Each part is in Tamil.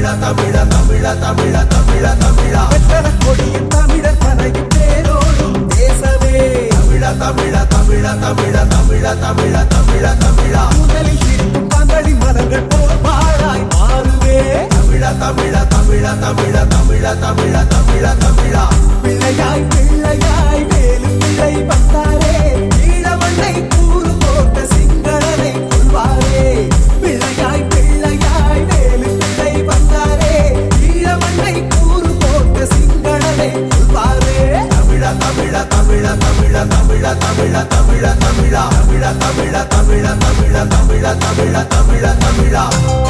தமிழ தமிழ தமிழ தமிழ தமிழா வெற்றல தமிழ தமிழ தமிழ தமிழா தமிழ தமிழ தமிழ தமிழ தமிழ தமிழ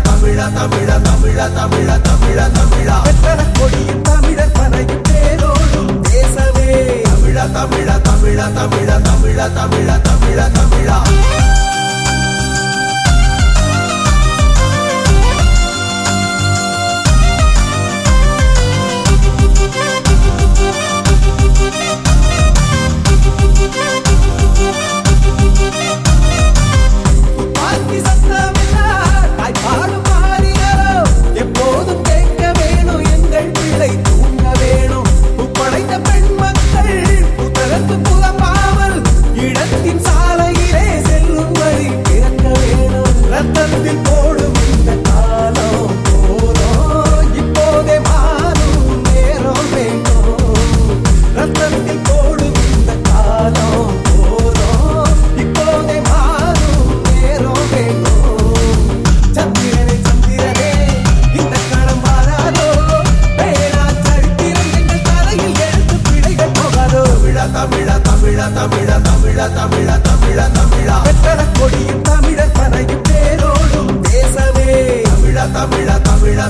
தமிழ தமிழ தமிழ தமிழ தமிழ தமிழ வெற்றல கொடியின் தமிழர் பனையும் தேரோடும் தேசமே தமிழ தமிழ தமிழ தமிழ தமிழ தமிழ தமிழ தமிழா சாலையிலே செல்லும் வழி பிறக்க வேணும். ரத்தத்தில் போடும் இந்த காலம் போதும். இப்போதே மாறும் நேரம் வேண்டும். ரத்தத்தில் போடும் இந்த காலம் போதும். இப்போதே மாறும் நேரம் வேண்டும். சந்திரனே சந்திரனே இந்த மாறாதோ பேரா சரித்திரம் எங்கள் தலையில் எழுத்து பிழைகள் போகாதோ? தமிழ தமிழ தமிழ.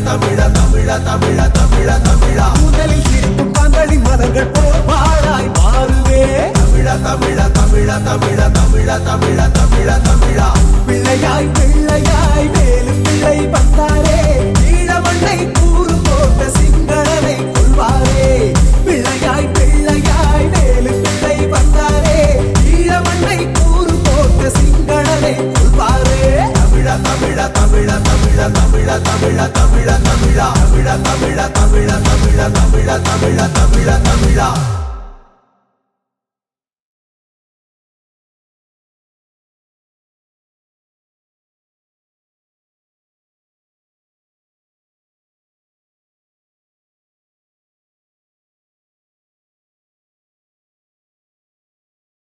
தமிழ தமிழ தமிழ தமிழ தமிழ முதலில் சிரிக்கும் பந்தளி மலர்கள் போல் வாழாய் மாறுவே தமிழ தமிழ தமிழ தமிழ தமிழ தமிழ தமிழ தமிழா பிள்ளையாய் பிள்ளையாய் தமிழ தமிழ தமிழ தமிழ தமிழ தமிழா தமிழ தமிழ தமிழ தமிழ தமிழ தமிழ தமிழ தமிழா